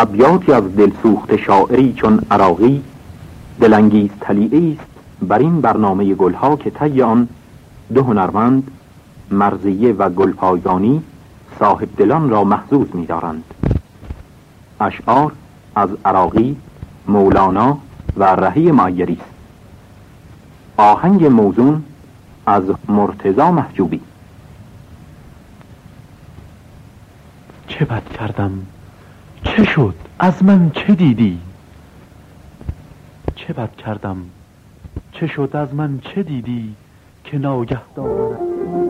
ابیاتی از دلسوخت شاعری چون عراقی دلانگیز تلیعه است بر این برنامه گلها که طی آن دو هنرمند مرزیه و گلپایگانی صاحب دلان را محظوظ می‌دارند. اشعار از عراقی مولانا و رهی مایری است. آهنگ موزون از مرتزا محجوبی. چه بد کردم؟ چه شد؟ از من چه دیدی؟ چه بد کردم؟ چه شد؟ از من چه دیدی؟ که ناگه دامنم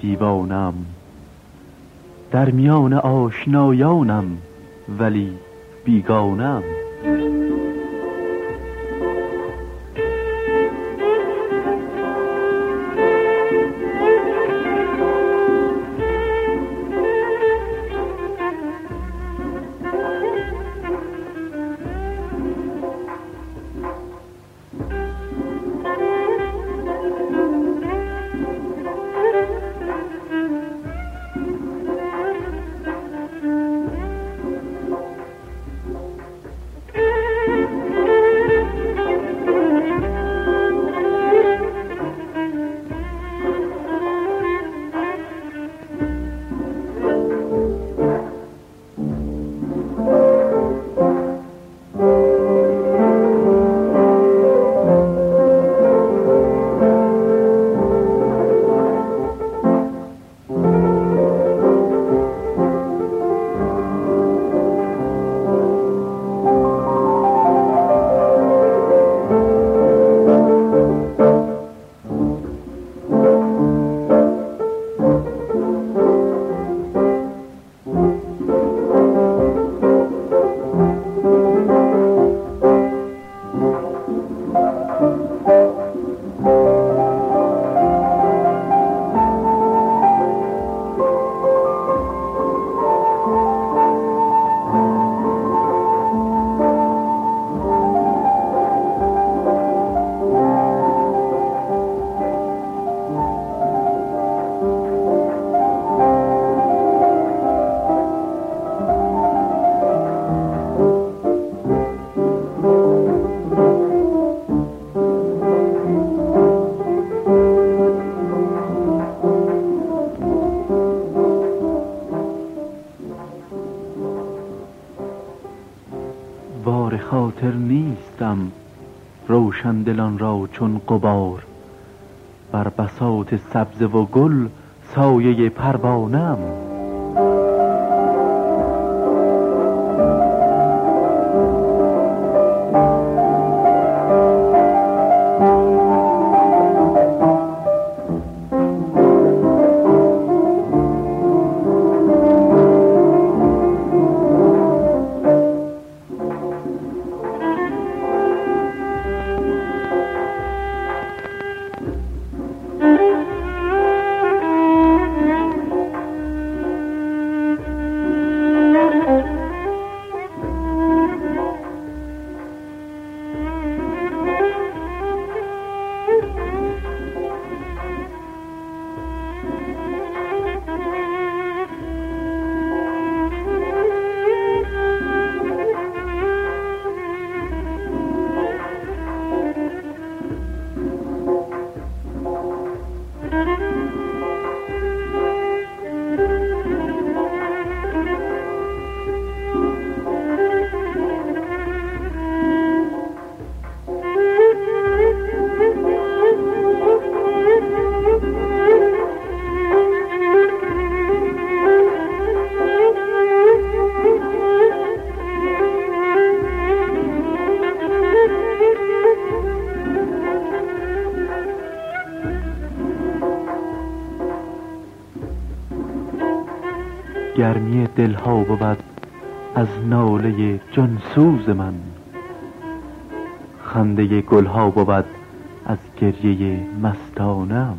دیوانم. در میان آشنایانم ولی بیگانم. نیستم روشن دلان را چون قبار بر بساط سبز و گل سایه پروانم. دلها بود از ناله جانسوز من. خنده گلها بود از گریه مستانم.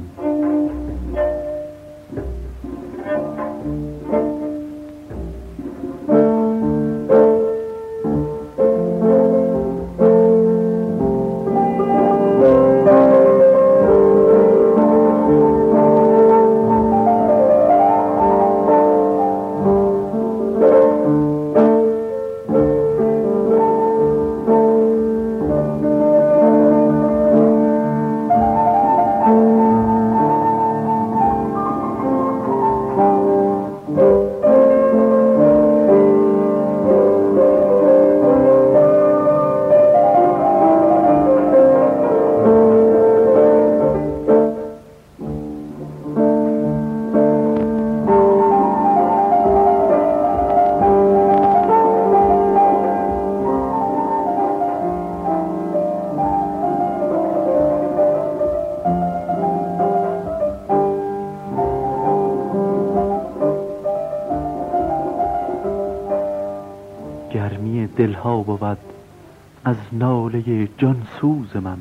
دلها بود از ناله جانسوز من.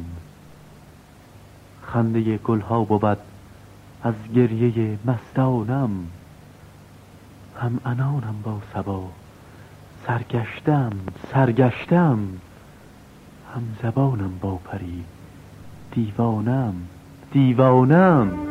خنده گلها بود از گریه مستانم. هم انانم با سبا سرگشتم سرگشتم. هم زبانم با پری دیوانم دیوانم.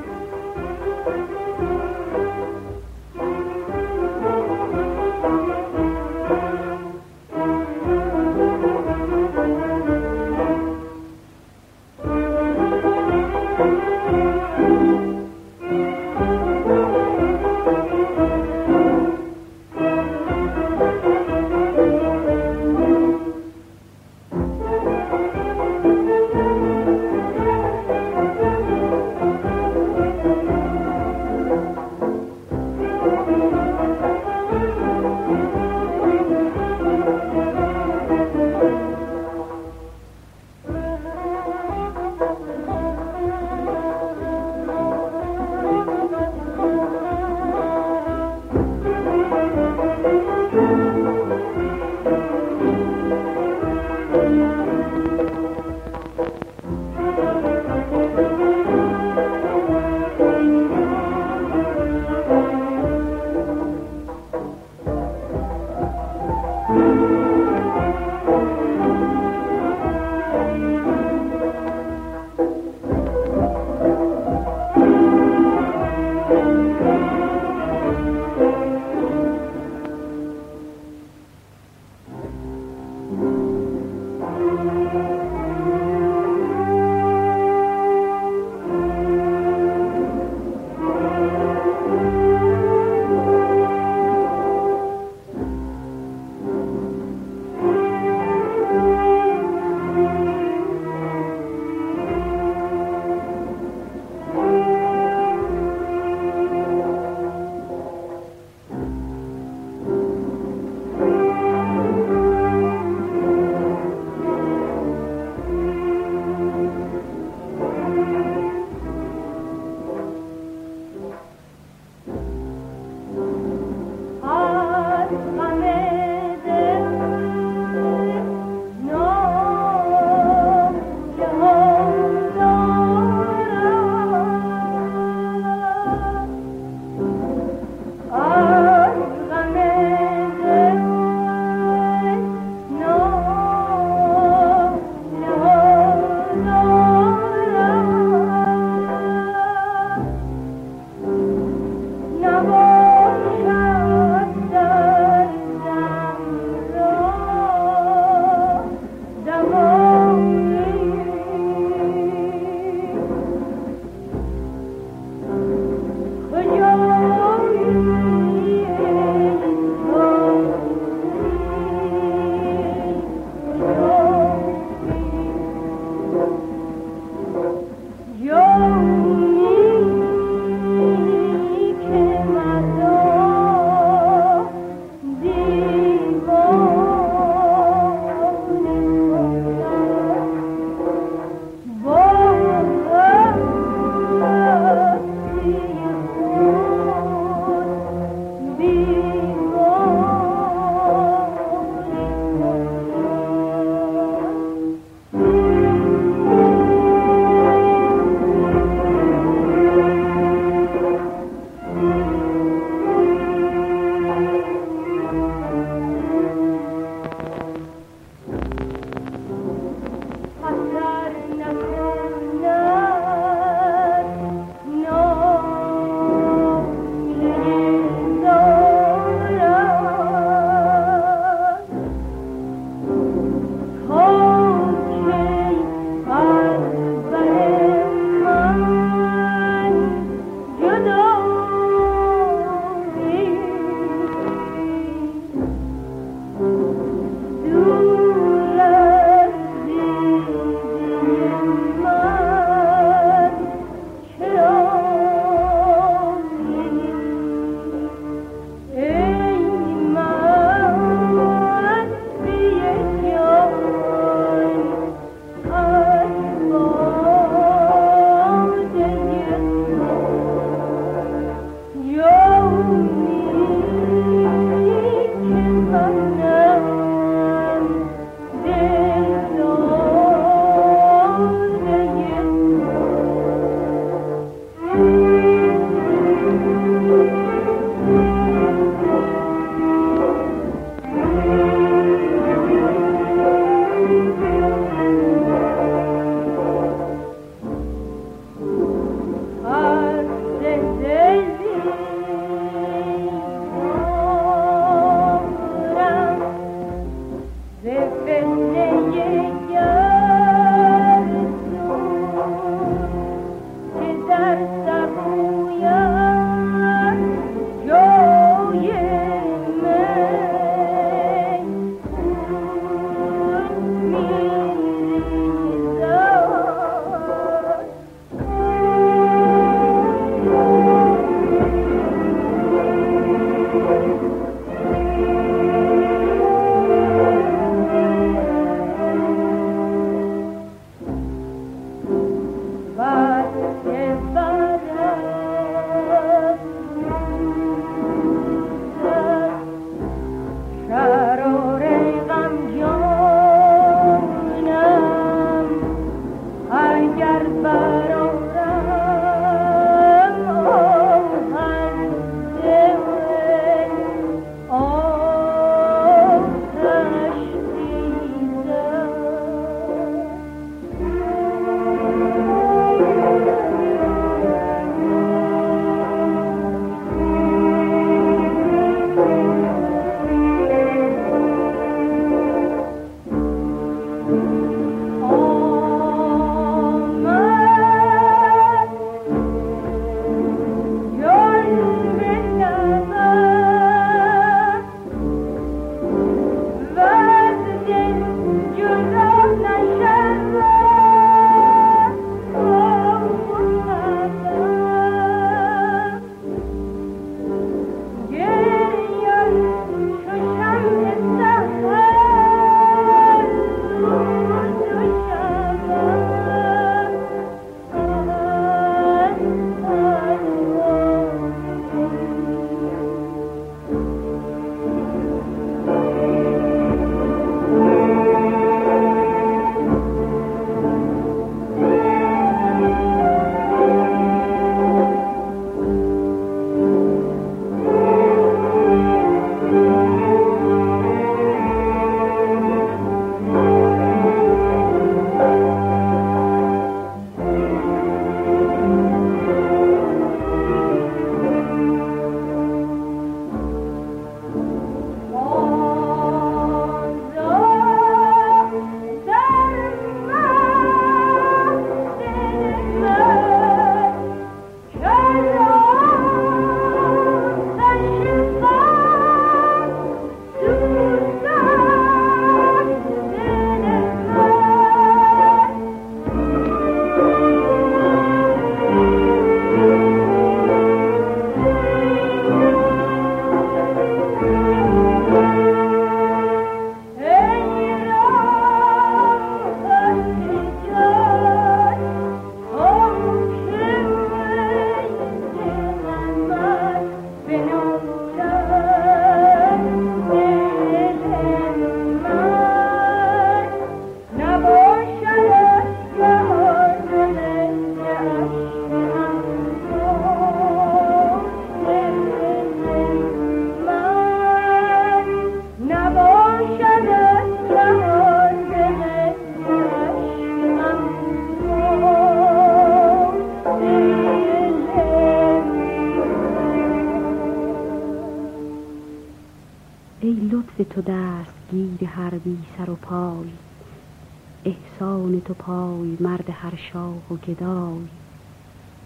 و گدای.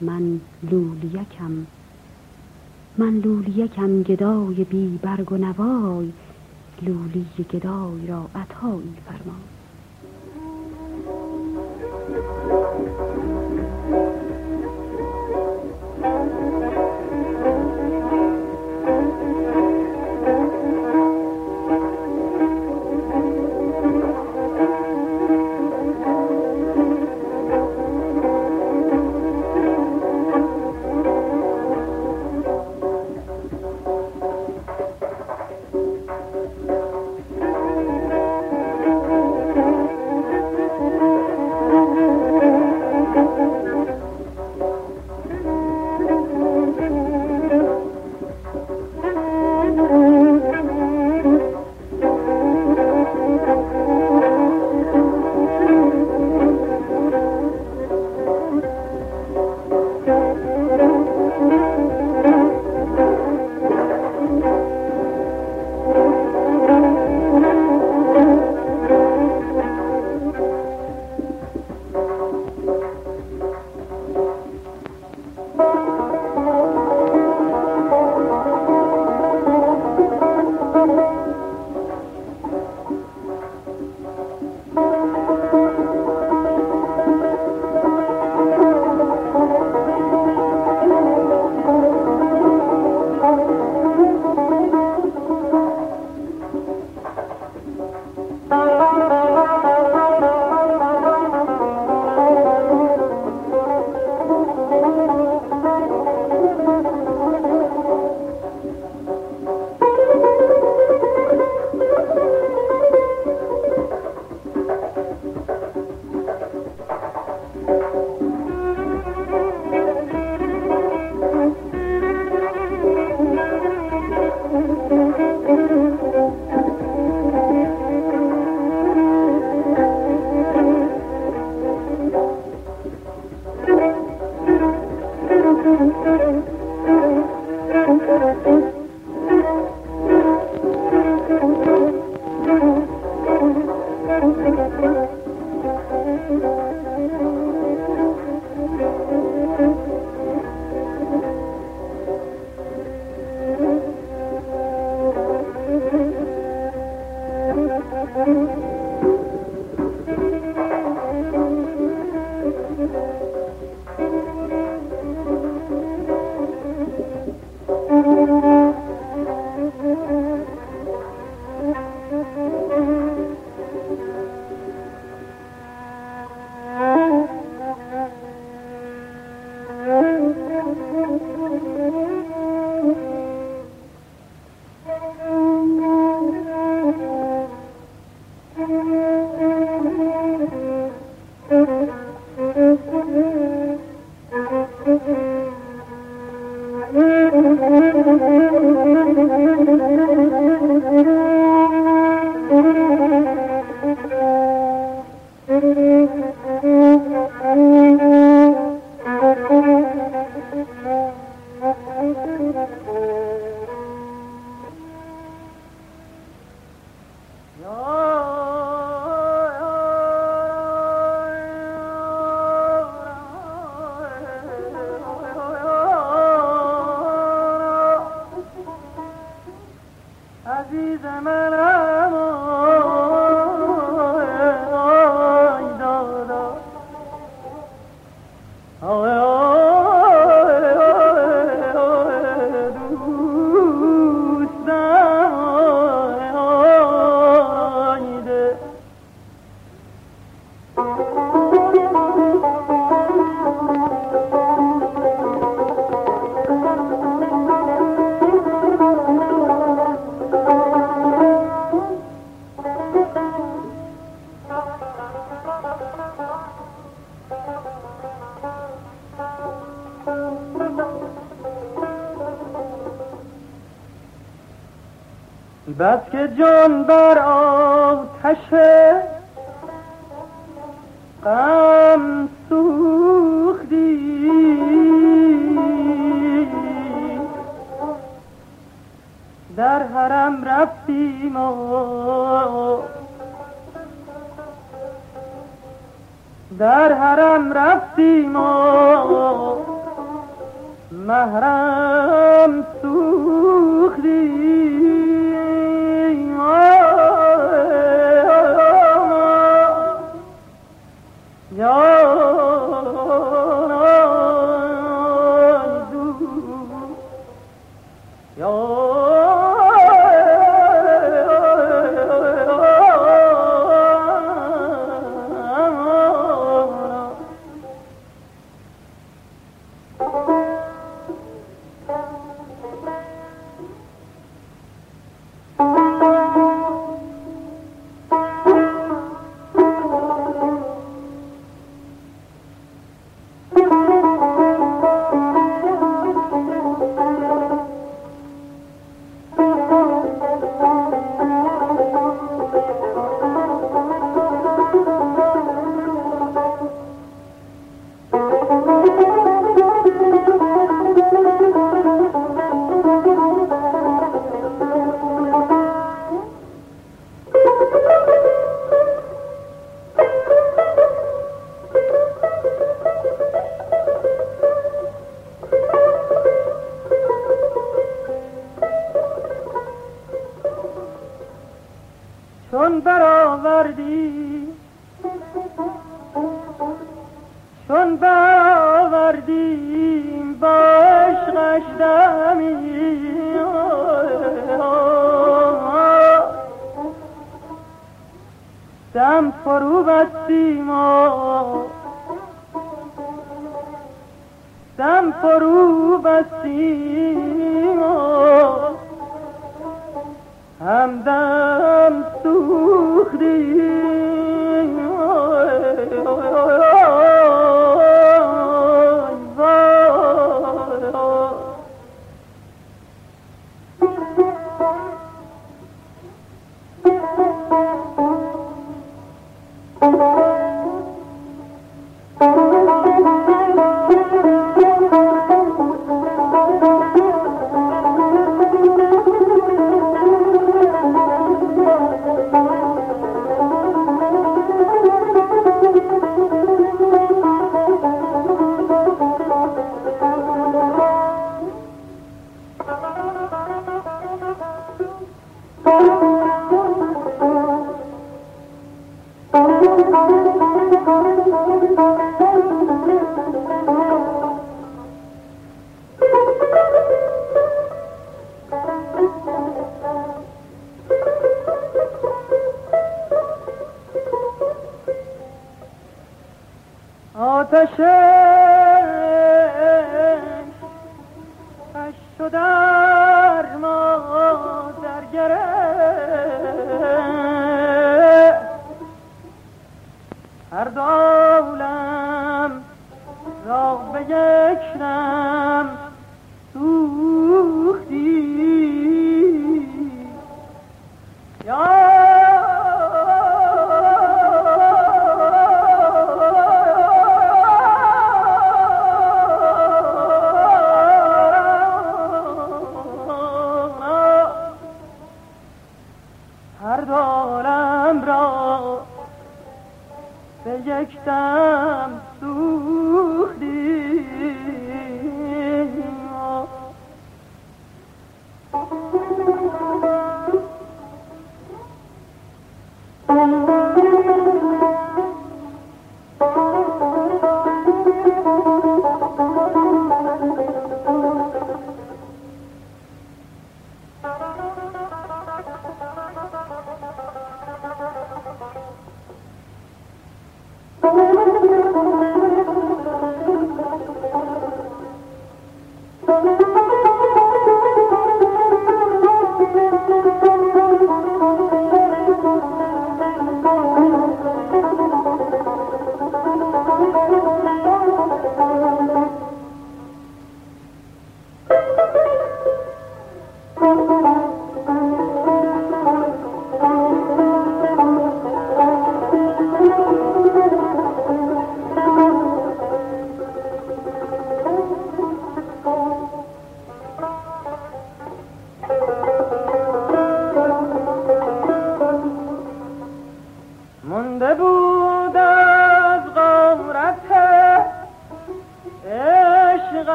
من لولیکم من لولیکم گدای بی برگ و نوای. لولی گدای را عطایی فرمای. که آتش. و در ما در هر دو عالم را به یک نم فلکتم سوختی